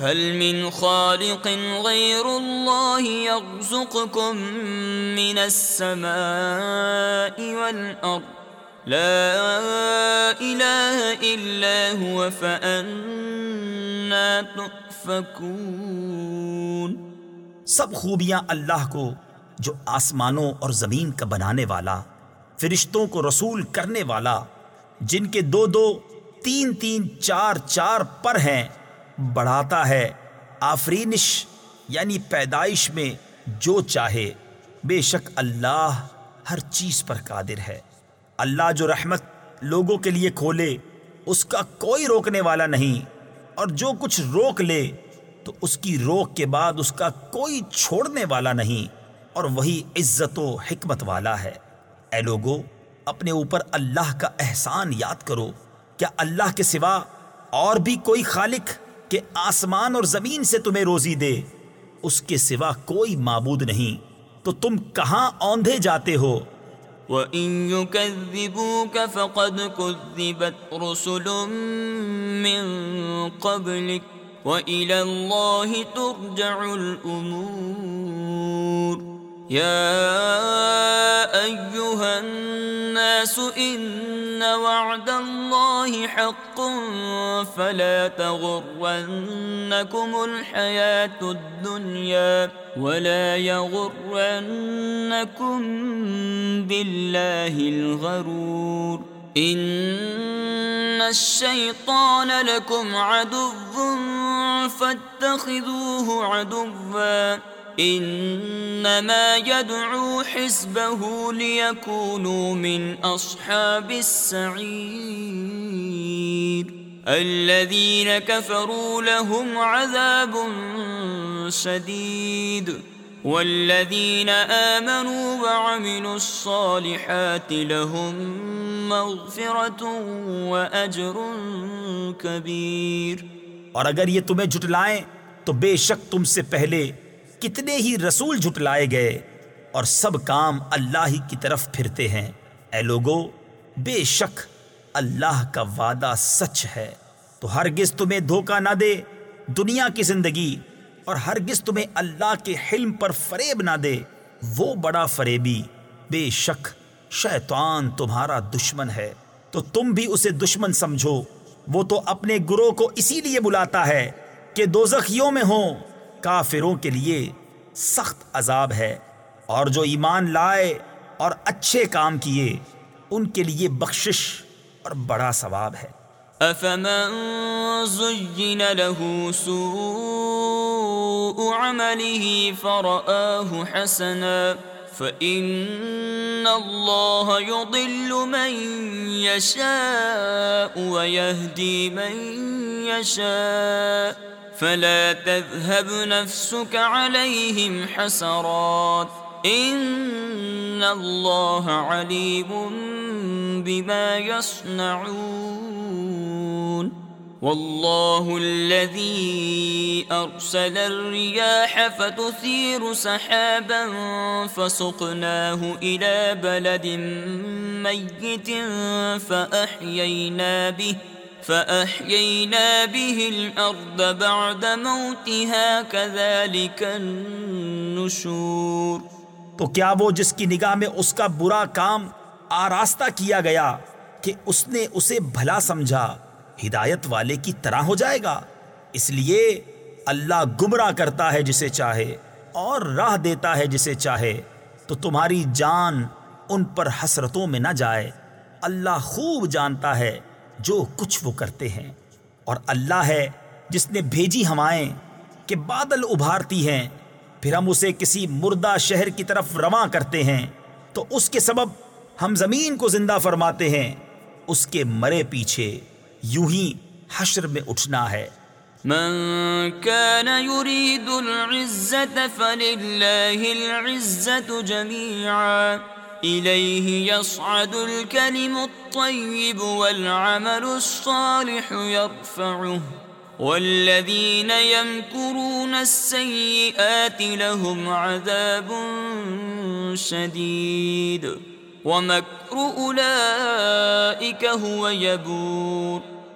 هل من خالق غير الله يرزقكم من السماء والأرض؟ لا إله إلا هو فأنا تؤفكون. سب خوبیاں اللہ کو جو آسمانوں اور زمین کا بنانے والا، فرشتوں کو رسول کرنے والا، جن کے دو دو، تین تین، چار چار پر ہیں بڑھاتا ہے۔ آفرینش یعنی پیدائش میں جو چاہے۔ بے شک اللہ ہر چیز پر قادر ہے۔ اللہ جو رحمت لوگوں کے لیے کھولے، اس کا کوئی روکنے والا نہیں۔ اور جو کچھ روک لے، تو اس کی روک کے بعد اس کا کوئی چھوڑنے والا نہیں۔ اور وہی عزت و حکمت والا ہے۔ اے لوگو، اپنے اوپر اللہ کا احسان یاد کرو۔ کیا اللہ کے سوا اور بھی کوئی خالق کہ آسمان اور زمین سے تمہیں روزی دے۔ اس کے سوا کوئی معبود نہیں۔ تو تم کہاں اوندھے جاتے ہو؟ وَإِن يُكَذِّبُوكَ فَقَدْ كُذِّبَتْ رُسُلٌ مِّن قَبْلِكَ وَإِلَى اللَّهِ تُرْجَعُ الْأُمُورِ۔ يَا أَيُّهَا النَّاسُ إِنَّ وَعْدَ اللَّهِ حَقٌّ فلا تغرنكم الحياة الدنيا ولا يغرنكم بالله الغرور إن الشيطان لكم عدو فاتخذوه عدوا انما يدعو حزبه ليكونوا من اصحاب السعير. الذين كفروا لهم عذاب شديد. والذين آمنوا وعملوا الصالحات لهم مغفرة وأجر كبير. اور اگر یہ تمہیں جھٹلائیں تو بے شک تم سے پہلے کتنے ہی رسول جھٹلائے گئے اور سب کام اللہ ہی کی طرف پھرتے ہیں۔ اے لوگو، بے شک اللہ کا وعدہ سچ ہے۔ تو ہرگز تمہیں دھوکہ نہ دے، دنیا کی زندگی اور ہرگز تمہیں اللہ کے حلم پر فریب نہ دے۔ وہ بڑا فریبی، بے شک شیطان تمہارا دشمن ہے۔ تو تم بھی اسے دشمن سمجھو۔ وہ تو اپنے گروہ کو اسی لیے بلاتا ہے کہ دوزخیوں میں ہوں۔ کافروں کے لیے سخت عذاب ہے اور جو ایمان لائے اور اچھے کام کیے، ان کے لیے بخشش اور بڑا ثواب ہے۔ افمن زین له سوء عمله فرآه حسنا، فإن الله يضل من يشاء ويهدي من يشاء. فلا تذهب نفسك عليهم حسرات. ان اللہ علیم بما يصنعون. والله الذي أرسل الرياح فتثير سحابا فسقناه إلى بلد ميت فأحيينا به. فأحيينا به الأرض بعد موتها كذلك النشور۔ تو کیا وہ جس کی نگاہ میں اس کا برا کام آراستہ کیا گیا کہ اس نے اسے بھلا سمجھا، ہدایت والے کی طرح ہو جائے گا؟ اس لیے اللہ گمراہ کرتا ہے جسے چاہے اور راہ دیتا ہے جسے چاہے۔ تو تمہاری جان ان پر حسرتوں میں نہ جائے۔ اللہ خوب جانتا ہے۔ جو کچھ وہ کرتے ہیں۔ اور اللہ ہے جس نے بھیجی ہوائیں کہ بادل ابھارتی ہیں، پھر ہم اسے کسی مردہ شہر کی طرف رواں کرتے ہیں۔ تو اس کے سبب ہم زمین کو زندہ فرماتے ہیں۔ اس کے مرے پیچھے یوں ہی حشر میں اٹھنا ہے۔ من كان يريد العزة فلله العزة جميعا إليه يصعد الكلم الطيب والعمل الصالح يرفعه. والذين يمكرون السيئات لهم عذاب شديد. ومكر أولئك هو يبور.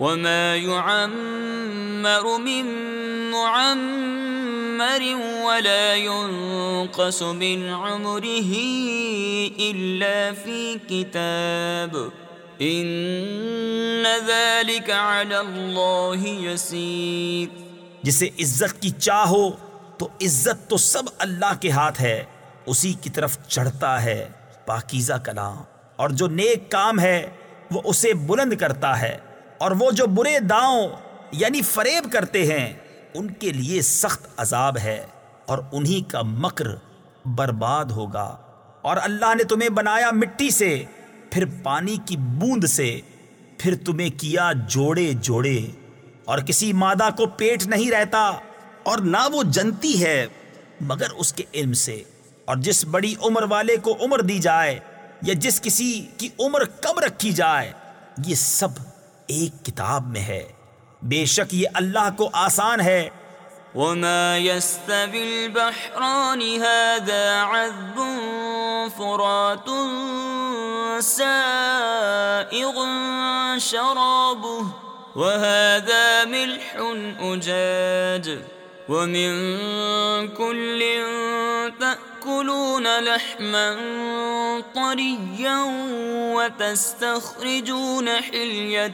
وما يعمر من معمر ولا ينقص من عمره إلا في كتاب إن ذلك على الله يسير جسے عزت کی چاہو تو عزت تو سب اللہ کے ہاتھ ہے، اسی کی طرف چڑھتا ہے پاکیزہ کلام۔ اور جو نیک کام ہے، وہ اسے بلند کرتا ہے۔ اور وہ جو برے داؤں یعنی فریب کرتے ہیں، ان کے لیے سخت عذاب ہے اور انہی کا مکر برباد ہوگا۔ اور اللہ نے تمہیں بنایا مٹی سے، پھر پانی کی بوند سے، پھر تمہیں کیا جوڑے جوڑے۔ اور کسی مادہ کو پیٹ نہیں رہتا، اور نہ وہ جنتی ہے، مگر اس کے علم سے۔ اور جس بڑی عمر والے کو عمر دی جائے، یا جس کسی کی عمر کم رکھی جائے، یہ سب ایک کتاب میں ہے۔ بے شک یہ اللہ کو آسان ہے۔ وما يستوي البحران هذا عذب فرات سائغ شرابه وهذا ملح أجاج ومن كل تأكلون لحما طريا وتستخرجون حلية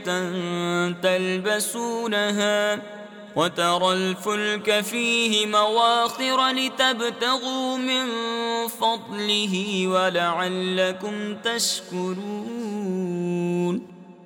تلبسونها وترى الفلك فيه مواخر لتبتغوا من فضله ولعلكم تشكرون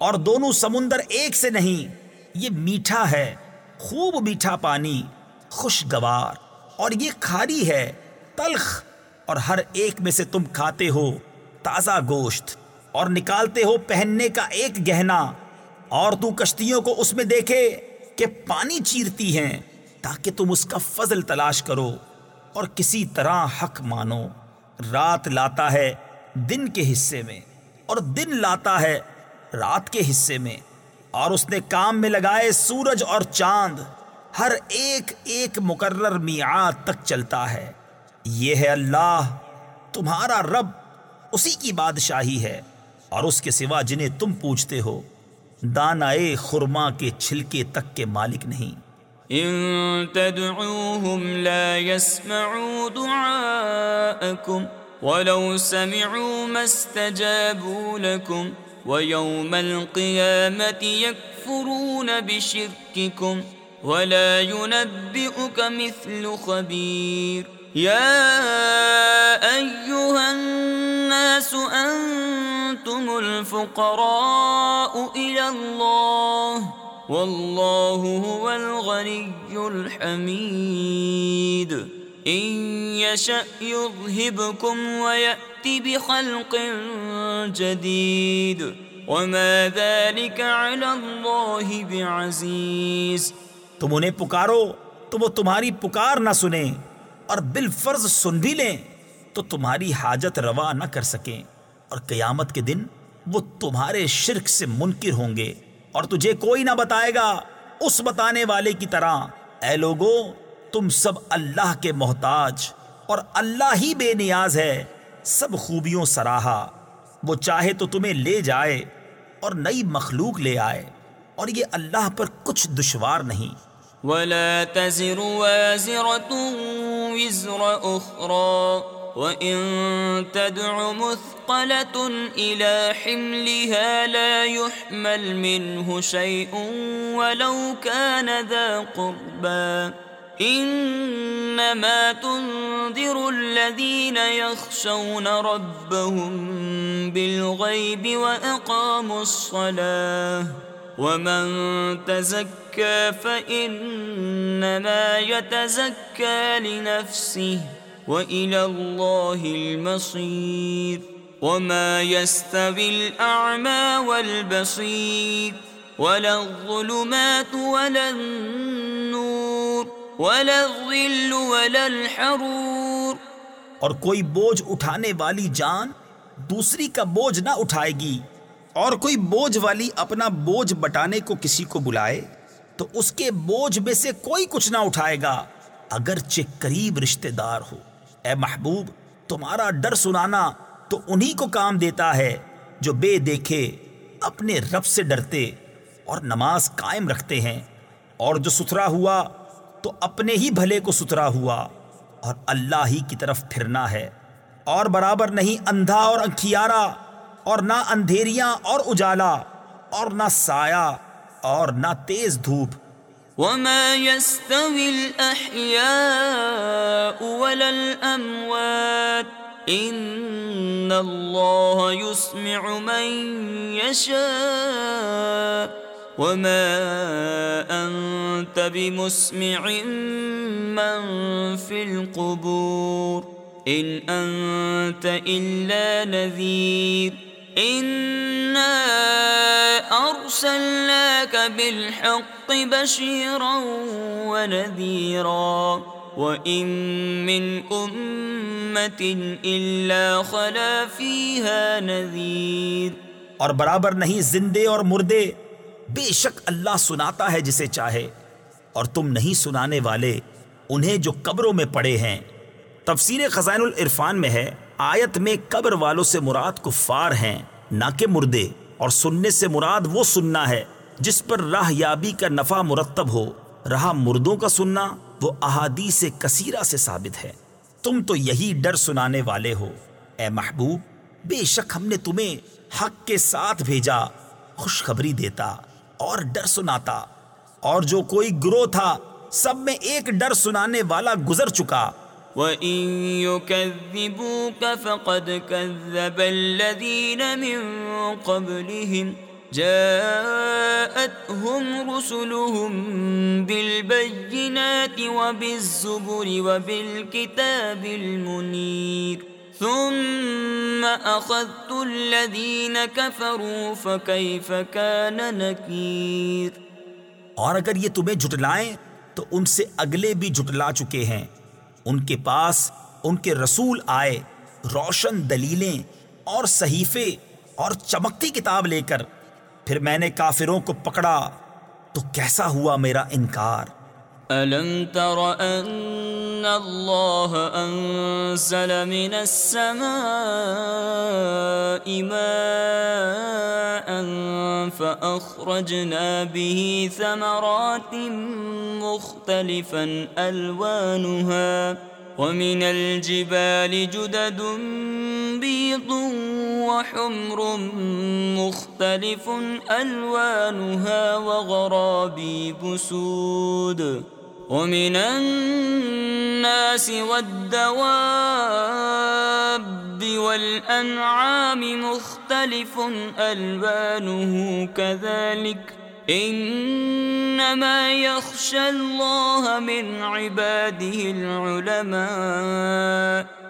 اور دونوں سمندر ایک سے نہیں، یہ میٹھا ہے، خوب میٹھا پانی، خوشگوار، اور یہ کھاری ہے، تلخ، اور ہر ایک میں سے تم کھاتے ہو تازہ گوشت، اور نکالتے ہو پہننے کا ایک گہنا، اور تو کشتیوں کو اس میں دیکھے کہ پانی چیرتی ہیں تاکہ تم اس کا فضل تلاش کرو، اور کسی طرح حق مانو۔ رات لاتا ہے دن کے حصے میں، اور دن لاتا ہے رات کے حصے میں، اور اس نے کام میں لگائے سورج اور چاند، ہر ایک ایک مقرر میعاد تک چلتا ہے۔ یہ ہے اللہ، تمہارا رب، اسی کی بادشاہی ہے، اور اس کے سوا جنہیں تم پوچھتے ہو، دانائے خرما کے چھلکے تک کے مالک نہیں۔ إن تدعوهم لا يسمعوا دعاءكم ولو سمعوا ما استجابوا لكم ويوم القيامة يكفرون بشرككم ولا ينبئك مثل خبير. يا أيها الناس الناس أنتم الفقراء إلى الله، والله هو الغني الحميد. بخلق جديد. وما ذلك على الله بعزيز. تم انہیں پکارو تو وہ تمہاری پکار نہ سنیں اور بالفرض سن بھی لیں تو تمہاری حاجت روا نہ کر سکیں اور قیامت کے دن وہ تمہارے شرک سے منکر ہوں گے اور تجھے کوئی نہ بتائے گا اس بتانے والے کی طرح، اے لوگو تم سب اللہ کے محتاج اور اللہ ہی بے نیاز ہے، سب خوبیوں سراہا۔ وہ چاہے تو تمہیں لے جائے اور نئی مخلوق لے آئے، اور یہ اللہ پر کچھ دشوار نہیں۔ ولا تزر وازرة وزر أخرى۔ وإن تدع مثقلة إلى حملها لا يحمل منه شيء ولو كان ذا قربا إنما تنذر الذين يخشون ربهم بالغيب وأقاموا الصلاة ومن تزكى فإنما يتزكى لنفسه وإلى الله المصير وما يستوي الأعمى والبصير ولا الظلمات ولا النور ولا الظل ولا الحرور۔ اور کوئی بوجھ اٹھانے والی جان دوسری کا بوجھ نہ اٹھائے گی، اور کوئی بوجھ والی اپنا بوجھ بٹانے کو کسی کو بلائے، تو اس کے بوجھ میں سے کوئی کچھ نہ اٹھائے گا۔ اگرچہ قریب رشتہ دار ہو، اے محبوب، تمہارا ڈر سنانا تو انہی کو کام دیتا ہے جو بے دیکھے، اپنے رب سے ڈرتے اور نماز قائم رکھتے ہیں، اور جو ستھرا ہوا تو اپنے ہی بھلے کو ستھرا ہوا اور اللہ ہی کی طرف پھرنا ہے۔ اور برابر نہیں اندھا اور انکھیارا اور نہ اندھیریاں اور اجالا اور نہ سایہ اور نہ تیز دھوپ۔ وما يستوي الأحياء ولا الأموات إن الله يسمع من يشاء وما أنت بمسمع من في القبور إن أنت إلا نذير إنا أرسلناك بالحق بشيرا ونذيرا وإن من أمة إلا خلا فيها نذير اور برابر نہیں زندے اور مردے بے شک اللہ سناتا ہے جسے چاہے، اور تم نہیں سنانے والے انہیں جو قبروں میں پڑے ہیں۔ تفسیر خزائن العرفان میں ہے، آیت میں قبر والوں سے مراد کفار ہیں، نہ کہ مردے، اور سننے سے مراد وہ سننا ہے جس پر راہ یابی کا نفع مرتب ہو۔ رہا مردوں کا سننا وہ احادیث کثیرہ سے ثابت ہے۔ تم تو یہی ڈر سنانے والے ہو۔ اے محبوب، بے شک ہم نے تمہیں حق کے ساتھ بھیجا، خوشخبری دیتا۔ اور ڈر سناتا اور جو کوئی گروہ تھا، سب میں ایک ڈر سنانے والا گزر چکا۔ وَإِن يُكَذِّبُوكَ فَقَدْ كَذَّبَ الَّذِينَ مِن قَبْلِهِمْ جاءتهم رسلهم بالبينات وبالزبر وبالكتاب المنير ثم أخذت الذين كفروا فكيف كان نكير اور اگر یہ تمہیں جھٹلائیں، تو ان سے اگلے بھی جھٹلا چکے ہیں۔ ان کے پاس ان کے رسول آئے، روشن دلیلیں اور صحیفے اور چمکتی کتاب لے کر۔ پھر میں نے کافروں کو پکڑا۔ تو کیسا ہوا میرا انکار؟ ألم تر أن الله أنزل من السماء ماء فأخرجنا به ثمرات مختلفا ألوانها ومن الجبال جدد بيض وحمر مختلف ألوانها وغرابي بسود ومن الناس والدواب والأنعام مختلف ألوانه كذلك إنما يخشى الله من عباده العلماء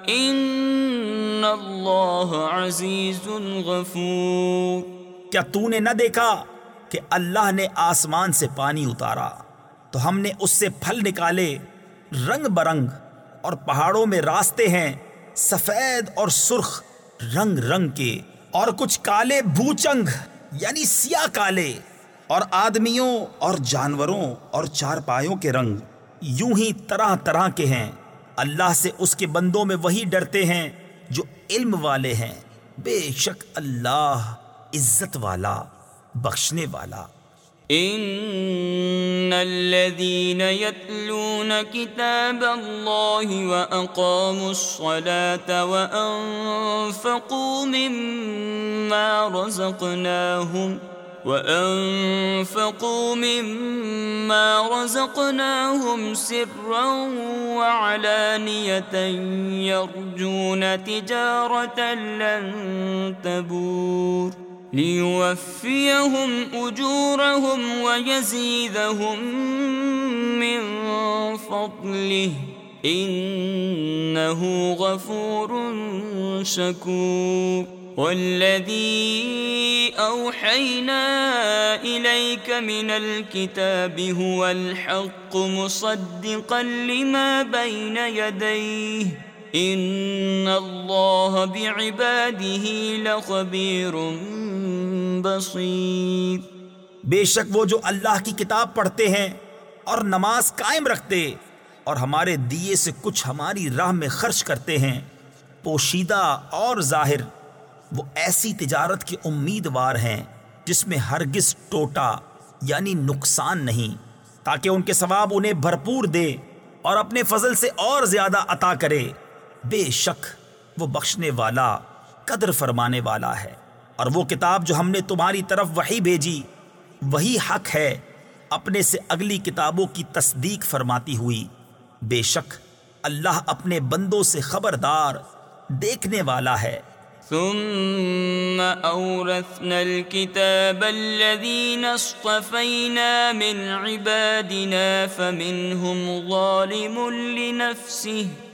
إن الله عزيز غفور کیا تو نے نہ دیکھا کہ اللہ نے آسمان سے پانی اتارا؟ تو ہم نے اس سے پھل نکالے، رنگ برنگ، اور پہاڑوں میں راستے ہیں، سفید اور سرخ، رنگ رنگ کے، اور کچھ کالے بوچنگ یعنی سیاہ کالے، اور آدمیوں اور جانوروں اور چارپایوں کے رنگ۔ یوں ہی طرح طرح کے ہیں۔ اللہ سے اس کے بندوں میں وہی ڈرتے ہیں جو علم والے ہیں۔ بے شک اللہ عزت والا، بخشنے والا۔ ان الذين يتلون كتاب الله واقاموا الصلاه وانفقوا مما رزقناهم وأنفقوا مما رزقناهم سرا وعلانية يرجون تجارة لن تبور ليوفيهم أجورهم ويزيدهم من فضله. إنه غفور شكور. والذي أوحينا إليك من الكتاب هو الحق مصدقا لما بين يديه. إن الله بعباده لخبير بصير۔ بے شک وہ جو اللہ کی کتاب پڑھتے ہیں اور نماز قائم رکھتے اور ہمارے دیے سے کچھ ہماری راہ میں خرچ کرتے ہیں، پوشیدہ اور ظاہر، وہ ایسی تجارت کے امیدوار ہیں جس میں ہرگز ٹوٹا یعنی نقصان نہیں، تاکہ ان کے ثواب انہیں بھرپور دے اور اپنے فضل سے اور زیادہ عطا کرے۔ بے شک وہ بخشنے والا، قدر فرمانے والا ہے۔ اور وہ کتاب جو ہم نے تمہاری طرف وہی بھیجی، وہی حق ہے۔ اپنے سے اگلی کتابوں کی تصدیق فرماتی ہوئی۔ بے شک اللہ اپنے بندوں سے خبردار، دیکھنے والا ہے۔ ثم أورثنا الكتاب الذين اصطفينا من عبادنا فمنهم ظالم لنفسه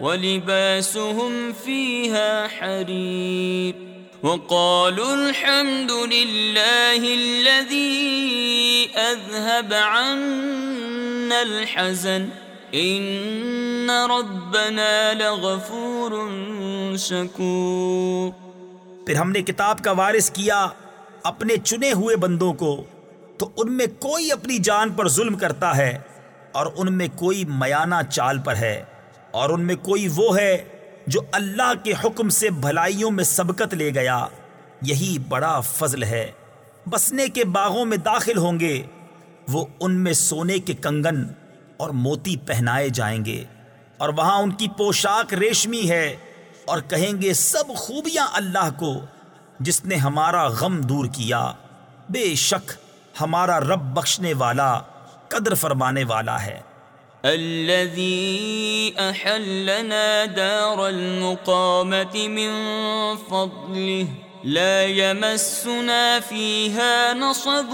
ولباسهم فيها حرير وقالوا الحمد لله الذي أذهب عنا الحزن. ان ربنا لغفور شکور پھر ہم نے کتاب کا وارث کیا اپنے چنے ہوئے بندوں کو، تو ان میں کوئی اپنی جان پر ظلم کرتا ہے اور ان میں کوئی میانہ چال پر ہے۔ اور ان میں کوئی وہ ہے جو اللہ کے حکم سے بھلائیوں میں سبقت لے گیا۔ یہی بڑا فضل ہے۔ بسنے کے باغوں میں داخل ہوں گے۔ وہ ان میں سونے کے کنگن اور موتی پہنائے جائیں گے۔ اور وہاں ان کی پوشاک ریشمی ہے اور کہیں گے، سب خوبیاں اللہ کو، جس نے ہمارا غم دور کیا۔ بے شک ہمارا رب بخشنے والا، قدر فرمانے والا ہے۔ الذي أحلنا دار المقامة من فضله. لا يمسنا فيها نصب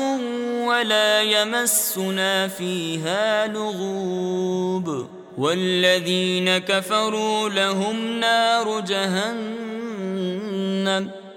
ولا يمسنا فيها لغوب. والذين كفروا لهم نار جهنم.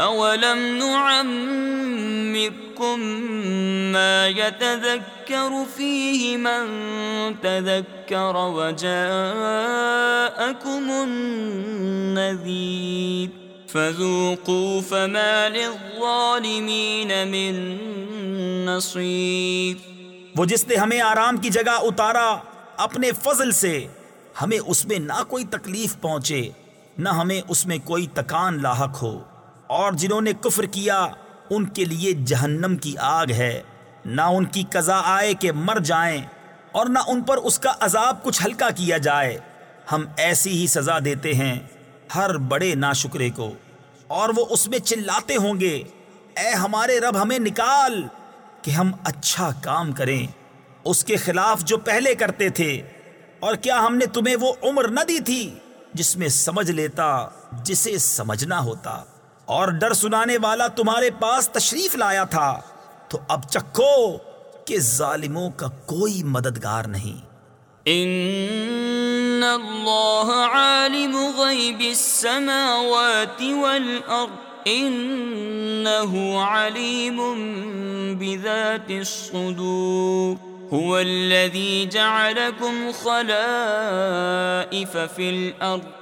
أولم نعمركم ما يتذكر فيه من تذكر وجاءكم النذير فذوقوا فما للظالمين من نصير وہ جس نے ہمیں آرام کی جگہ اتارا اپنے فضل سے، ہمیں اس میں نہ کوئی تکلیف پہنچے، نہ ہمیں اس میں کوئی تکان لاحق ہو۔ اور جنہوں نے کفر کیا، ان کے لیے جہنم کی آگ ہے۔ نہ ان کی قضا آئے کہ مر جائیں، اور نہ ان پر اس کا عذاب کچھ ہلکا کیا جائے۔ ہم ایسی ہی سزا دیتے ہیں، ہر بڑے ناشکرے کو۔ اور وہ اس میں چلاتے ہوں گے۔ اے ہمارے رب، ہمیں نکال کہ ہم اچھا کام کریں۔ اس کے خلاف جو پہلے کرتے تھے۔ اور کیا ہم نے تمہیں وہ عمر نہ دی تھی جس میں سمجھ لیتا، جسے سمجھنا ہوتا۔ اور ڈر سنانے والا تمہارے پاس تشریف لایا تھا، تو اب چکھو کہ ظالموں کا کوئی مددگار نہیں۔ ان اللہ عالم غیب السماوات والارض انه علیم بذات الصدور۔ هو الذي جعلكم خلائف في الارض۔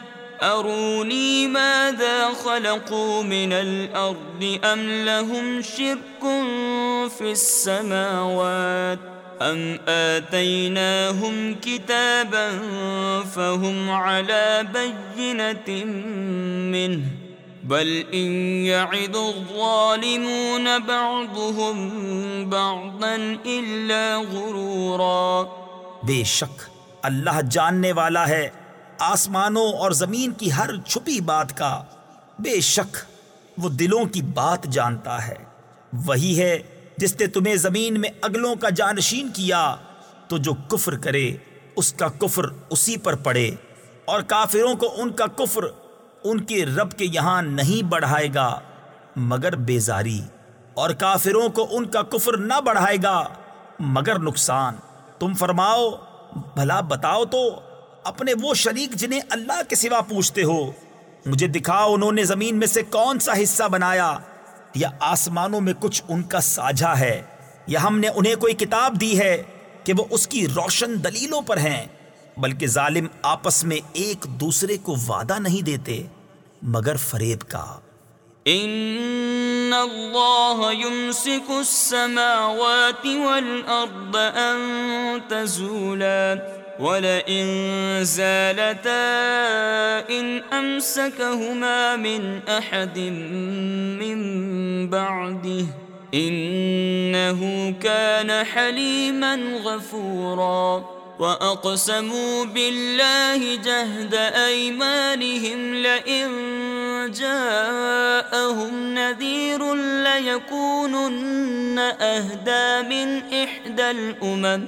أروني ماذا خلقوا من الأرض أم لهم شرك في السماوات أم آتيناهم كتابا فهم على بينة منه بل إن يعد الظالمون بعضهم بعضا إلا غرورا بے شک اللہ جاننے والا ہے آسمانوں اور زمین کی ہر چھپی بات کا بے شک وہ دلوں کی بات جانتا ہے۔ وہی ہے جس نے تمہیں زمین میں اگلوں کا جانشین کیا، تو جو کفر کرے، اس کا کفر اسی پر پڑے۔ اور کافروں کو ان کا کفر ان کے رب کے یہاں نہیں بڑھائے گا، مگر بیزاری۔ اور کافروں کو ان کا کفر نہ بڑھائے گا، مگر نقصان۔ تم فرماؤ، بھلا بتاؤ تو۔ اپنے وہ شریک جنہیں اللہ کے سوا پوچھتے ہو۔ مجھے دکھاؤ انہوں نے زمین میں سے کون سا حصہ بنایا۔ یا آسمانوں میں کچھ ان کا ساجھا ہے۔ یا ہم نے انہیں کوئی کتاب دی ہے کہ وہ اس کی روشن دلیلوں پر ہیں۔ بلکہ ظالم آپس میں ایک دوسرے کو وعدہ نہیں دیتے، مگر فریب کا۔ ان اللہ يمسك السماوات والارض ان تزولا۔ ولئن زالتا إن أمسكهما من أحد من بعده إنه كان حليما غفورا وأقسموا بالله جهد أيمانهم لئن جاءهم نذير ليكونن أهدى من إحدى الأمم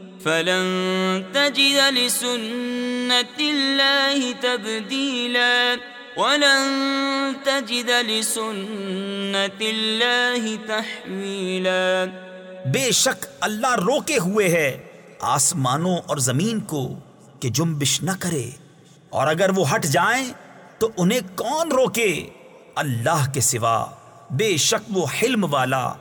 فلن تجد لسنة الله تبديلا. ولن تجد لسنة الله تحويلا. بے شک اللہ روکے ہوئے ہے آسمانوں اور زمین کو کہ جنبش نہ کرے، اور اگر وہ ہٹ جائیں تو انہیں کون روکے؟ اللہ کے سوا بے شک وہ حلم والا،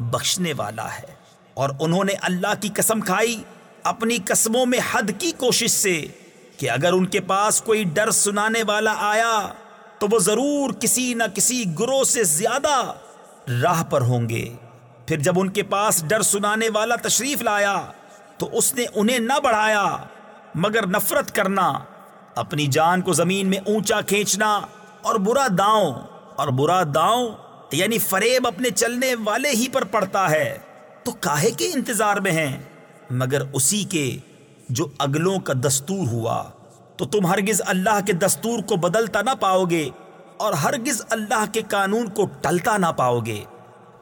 بخشنے والا ہے۔ اور انہوں نے اللہ کی قسم کھائی اپنی قسموں میں حد کی کوشش سے کہ اگر ان کے پاس کوئی ڈر سنانے والا آیا تو وہ ضرور کسی نہ کسی گروہ سے زیادہ راہ پر ہوں گے۔ پھر جب ان کے پاس ڈر سنانے والا تشریف لایا تو اس نے انہیں نہ بڑھایا، مگر نفرت کرنا، اپنی جان کو زمین میں اونچا کھینچنا اور برا داؤں، اور برا داؤں یعنی فریب اپنے چلنے والے ہی پر پڑتا ہے۔ تو کاہے کے انتظار میں ہیں؟ مگر اسی کے جو اگلوں کا دستور ہوا، تو تم ہرگز اللہ کے دستور کو بدلتا نہ پاؤ گے اور ہرگز اللہ کے قانون کو ٹلتا نہ پاؤ گے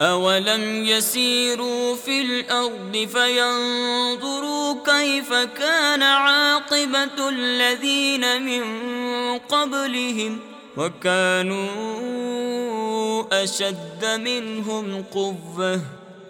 اولم يسيروا في الارض فينظروا كيف كان عاقبة الذين من قبلهم وكانوا اشد منهم قوة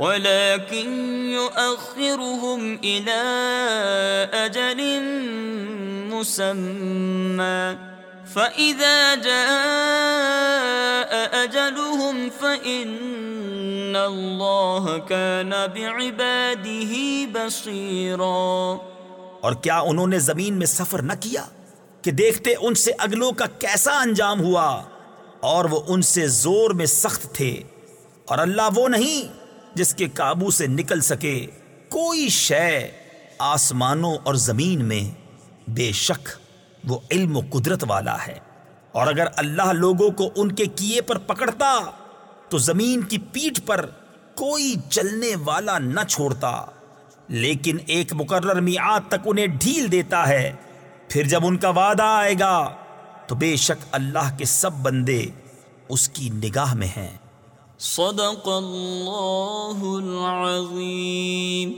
ولكن يؤخرهم الى اجل مسمى فَإِذَا جَاءَ أَجَلُهُمْ فَإِنَّ اللَّهَ كَانَ بِعِبَادِهِ بَصِيرًا اور کیا انہوں نے زمین میں سفر نہ کیا کہ دیکھتے ان سے اگلوں کا کیسا انجام ہوا اور وہ ان سے زور میں سخت تھے اور اللہ وہ نہیں جس کے قابو سے نکل سکے کوئی شے آسمانوں اور زمین میں، بے شک وہ علم و قدرت والا ہے۔ اور اگر اللہ لوگوں کو ان کے کیے پر پکڑتا، تو زمین کی پیٹھ پر کوئی چلنے والا نہ چھوڑتا۔ لیکن ایک مقرر میعاد تک انہیں ڈھیل دیتا ہے، پھر جب ان کا وعدہ آئے گا، تو بے شک اللہ کے سب بندے اس کی نگاہ میں ہیں۔ صدق اللہ العظیم